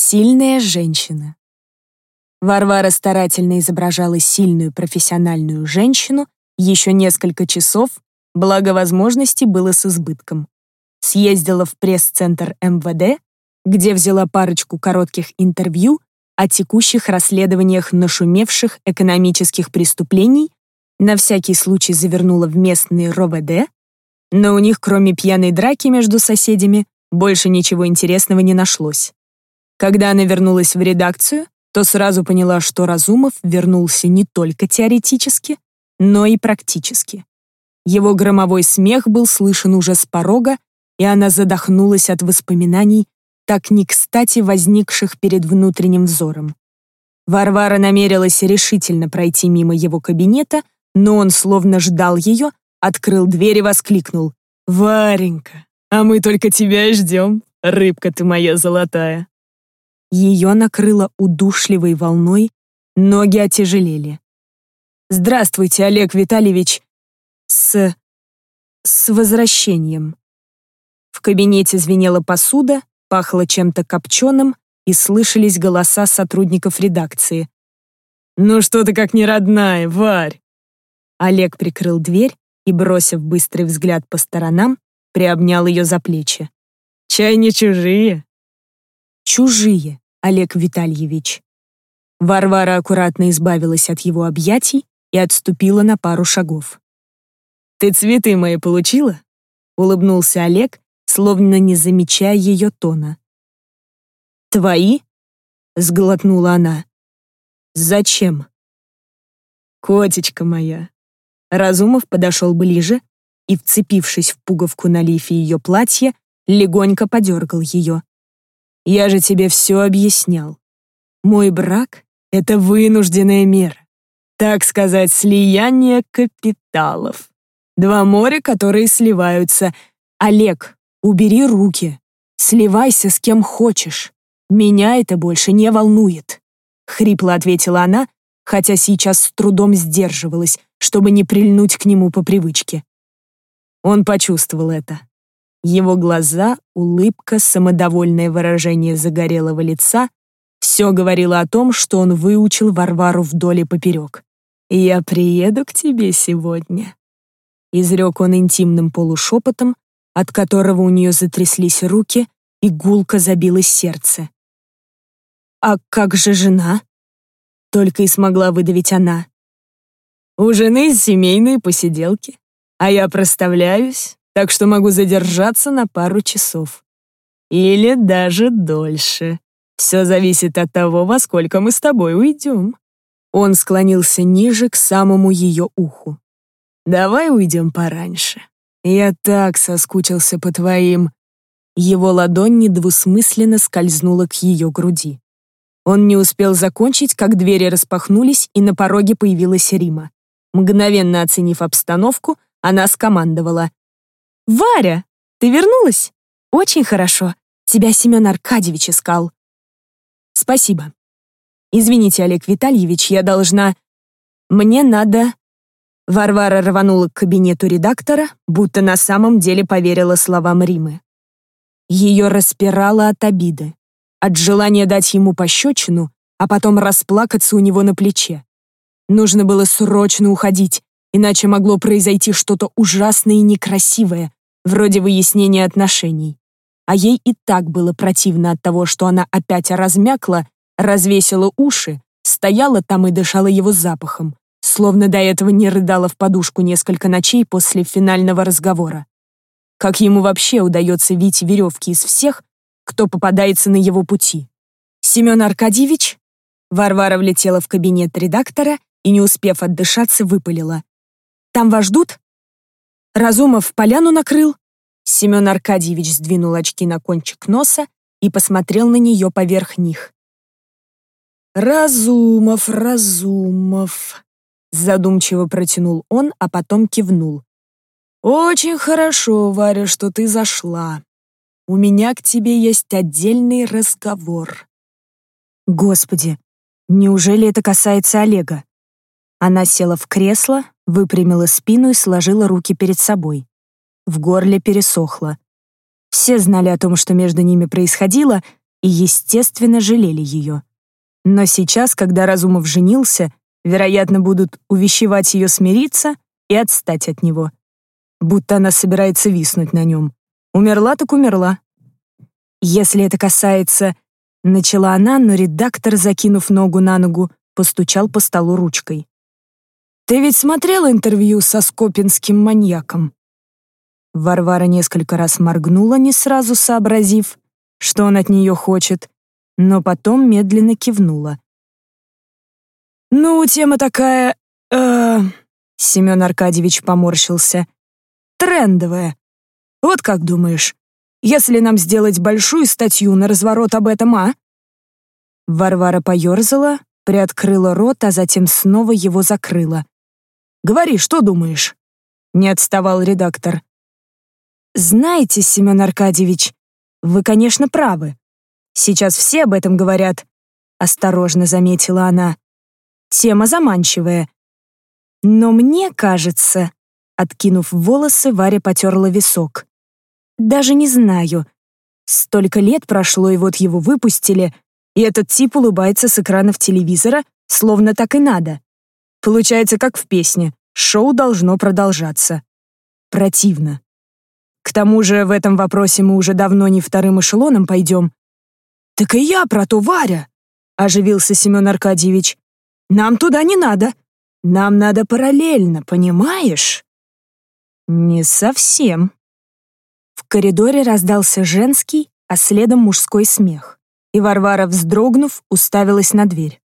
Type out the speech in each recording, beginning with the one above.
Сильная женщина. Варвара старательно изображала сильную профессиональную женщину еще несколько часов, благо возможностей было с избытком. Съездила в пресс-центр МВД, где взяла парочку коротких интервью о текущих расследованиях нашумевших экономических преступлений, на всякий случай завернула в местный РОВД, но у них, кроме пьяной драки между соседями, больше ничего интересного не нашлось. Когда она вернулась в редакцию, то сразу поняла, что Разумов вернулся не только теоретически, но и практически. Его громовой смех был слышен уже с порога, и она задохнулась от воспоминаний, так не кстати возникших перед внутренним взором. Варвара намерилась решительно пройти мимо его кабинета, но он словно ждал ее, открыл дверь и воскликнул. «Варенька, а мы только тебя и ждем, рыбка ты моя золотая». Ее накрыло удушливой волной, ноги отяжелели. «Здравствуйте, Олег Витальевич. С... с возвращением». В кабинете звенела посуда, пахло чем-то копченым, и слышались голоса сотрудников редакции. «Ну что ты как не родная, Варь!» Олег прикрыл дверь и, бросив быстрый взгляд по сторонам, приобнял ее за плечи. «Чай не чужие?» «Чужие, Олег Витальевич». Варвара аккуратно избавилась от его объятий и отступила на пару шагов. «Ты цветы мои получила?» — улыбнулся Олег, словно не замечая ее тона. «Твои?» — сглотнула она. «Зачем?» «Котечка моя!» Разумов подошел ближе и, вцепившись в пуговку на лифе ее платья, легонько подергал ее. «Я же тебе все объяснял. Мой брак — это вынужденная мера, так сказать, слияние капиталов. Два моря, которые сливаются. Олег, убери руки, сливайся с кем хочешь. Меня это больше не волнует», — хрипло ответила она, хотя сейчас с трудом сдерживалась, чтобы не прильнуть к нему по привычке. Он почувствовал это. Его глаза, улыбка, самодовольное выражение загорелого лица — все говорило о том, что он выучил Варвару вдоль и поперек. «Я приеду к тебе сегодня», — изрек он интимным полушепотом, от которого у нее затряслись руки и гулко забилось сердце. «А как же жена?» — только и смогла выдавить она. «У жены семейные посиделки, а я проставляюсь, так что могу задержаться на пару часов. Или даже дольше. Все зависит от того, во сколько мы с тобой уйдем». Он склонился ниже к самому ее уху. «Давай уйдем пораньше. Я так соскучился по твоим...» Его ладонь недвусмысленно скользнула к ее груди. Он не успел закончить, как двери распахнулись, и на пороге появилась Рима. Мгновенно оценив обстановку, она скомандовала. «Варя, ты вернулась? Очень хорошо. Тебя Семен Аркадьевич искал». «Спасибо. Извините, Олег Витальевич, я должна... Мне надо...» Варвара рванула к кабинету редактора, будто на самом деле поверила словам Римы. Ее распирало от обиды от желания дать ему пощечину, а потом расплакаться у него на плече. Нужно было срочно уходить, иначе могло произойти что-то ужасное и некрасивое, вроде выяснения отношений. А ей и так было противно от того, что она опять размякла, развесила уши, стояла там и дышала его запахом, словно до этого не рыдала в подушку несколько ночей после финального разговора. Как ему вообще удается вить веревки из всех, кто попадается на его пути. «Семен Аркадьевич?» Варвара влетела в кабинет редактора и, не успев отдышаться, выпалила. «Там вас ждут?» Разумов поляну накрыл. Семен Аркадьевич сдвинул очки на кончик носа и посмотрел на нее поверх них. «Разумов, Разумов», — задумчиво протянул он, а потом кивнул. «Очень хорошо, Варя, что ты зашла. У меня к тебе есть отдельный разговор». Господи, неужели это касается Олега? Она села в кресло, выпрямила спину и сложила руки перед собой. В горле пересохло. Все знали о том, что между ними происходило, и, естественно, жалели ее. Но сейчас, когда Разумов женился, вероятно, будут увещевать ее смириться и отстать от него. Будто она собирается виснуть на нем. Умерла так умерла. Если это касается... Начала она, но редактор, закинув ногу на ногу, постучал по столу ручкой. «Ты ведь смотрел интервью со скопинским маньяком?» Варвара несколько раз моргнула, не сразу сообразив, что он от нее хочет, но потом медленно кивнула. «Ну, тема такая... э Семен Аркадьевич поморщился. «Трендовая. Вот как думаешь, если нам сделать большую статью на разворот об этом, а?» Варвара поерзала, приоткрыла рот, а затем снова его закрыла. «Говори, что думаешь?» Не отставал редактор. «Знаете, Семен Аркадьевич, вы, конечно, правы. Сейчас все об этом говорят», — осторожно заметила она. «Тема заманчивая. Но мне кажется...» Откинув волосы, Варя потерла висок. «Даже не знаю. Столько лет прошло, и вот его выпустили, и этот тип улыбается с экранов телевизора, словно так и надо. Получается, как в песне. Шоу должно продолжаться. Противно. К тому же в этом вопросе мы уже давно не вторым эшелоном пойдем. «Так и я про то, Варя!» — оживился Семен Аркадьевич. «Нам туда не надо. Нам надо параллельно, понимаешь?» «Не совсем». В коридоре раздался женский, а следом мужской смех, и Варвара, вздрогнув, уставилась на дверь.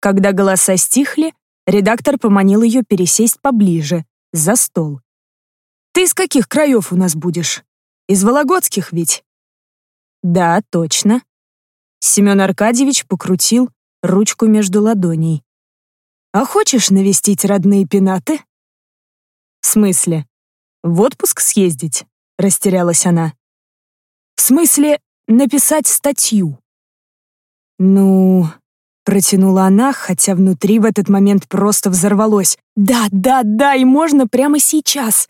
Когда голоса стихли, редактор поманил ее пересесть поближе, за стол. Ты из каких краев у нас будешь? Из Вологодских ведь?» «Да, точно». Семен Аркадьевич покрутил ручку между ладоней. «А хочешь навестить родные пенаты?» «В смысле? В отпуск съездить?» — растерялась она. «В смысле написать статью?» «Ну...» — протянула она, хотя внутри в этот момент просто взорвалось. «Да, да, да, и можно прямо сейчас.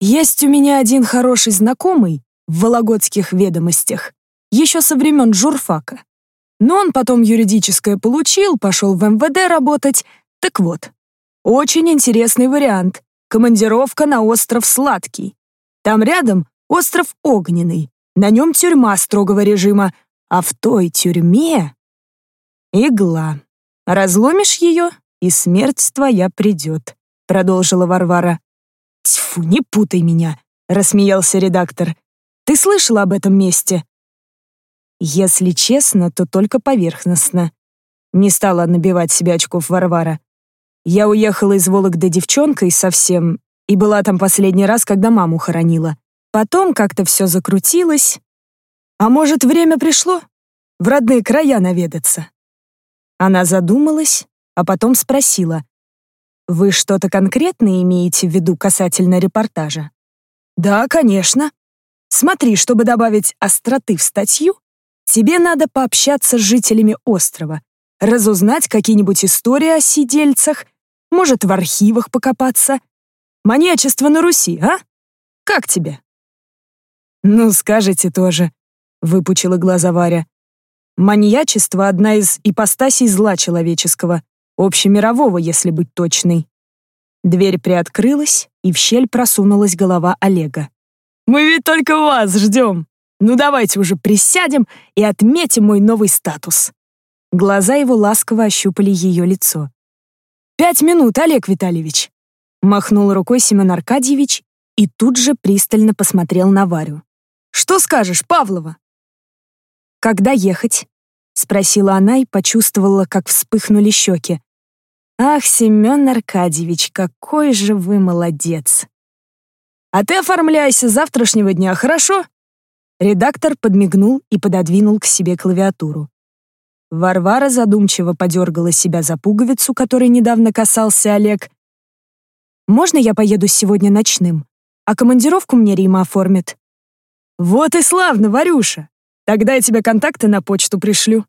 Есть у меня один хороший знакомый в Вологодских ведомостях, еще со времен журфака. Но он потом юридическое получил, пошел в МВД работать. Так вот, очень интересный вариант. Командировка на остров Сладкий. Там рядом остров Огненный. На нем тюрьма строгого режима, а в той тюрьме игла. Разломишь ее, и смерть твоя придет, продолжила Варвара. «Тьфу, не путай меня», — рассмеялся редактор. «Ты слышал об этом месте?» Если честно, то только поверхностно. Не стала набивать себе очков Варвара. Я уехала из Вологды девчонкой совсем, и была там последний раз, когда маму хоронила. Потом как-то все закрутилось. А может, время пришло? В родные края наведаться? Она задумалась, а потом спросила. Вы что-то конкретное имеете в виду касательно репортажа? Да, конечно. Смотри, чтобы добавить остроты в статью, тебе надо пообщаться с жителями острова, разузнать какие-нибудь истории о сидельцах, может, в архивах покопаться. Маньячество на Руси, а? Как тебе? Ну, скажете тоже, выпучила глаза Варя. Маньячество — одна из ипостасей зла человеческого общемирового, если быть точной. Дверь приоткрылась, и в щель просунулась голова Олега. «Мы ведь только вас ждем! Ну давайте уже присядем и отметим мой новый статус!» Глаза его ласково ощупали ее лицо. «Пять минут, Олег Витальевич!» Махнул рукой Семен Аркадьевич и тут же пристально посмотрел на Варю. «Что скажешь, Павлова?» «Когда ехать?» — спросила она и почувствовала, как вспыхнули щеки. Ах, Семен Аркадьевич, какой же вы молодец. А ты оформляйся завтрашнего дня, хорошо? Редактор подмигнул и пододвинул к себе клавиатуру. Варвара задумчиво подергала себя за пуговицу, которой недавно касался Олег. «Можно я поеду сегодня ночным? А командировку мне Рима оформит». «Вот и славно, Варюша! Тогда я тебе контакты на почту пришлю».